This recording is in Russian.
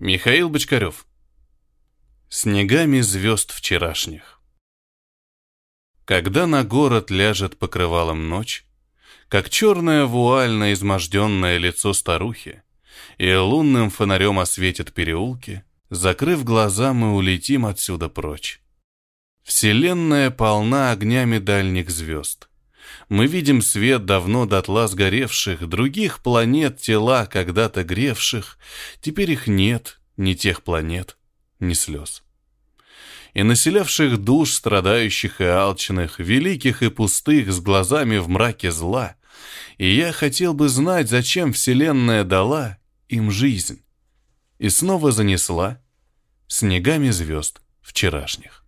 Михаил Бочкарев. Снегами звезд вчерашних. Когда на город ляжет покрывалом ночь, как черная вуаль на изможденное лицо старухи, и лунным фонарем осветит переулки, закрыв глаза, мы улетим отсюда прочь. Вселенная полна огнями дальних звезд. Мы видим свет давно дотла сгоревших, других планет тела, когда-то гревших. Теперь их нет, ни тех планет, ни слез. И населявших душ, страдающих и алчных, великих и пустых, с глазами в мраке зла. И я хотел бы знать, зачем Вселенная дала им жизнь. И снова занесла снегами звезд вчерашних.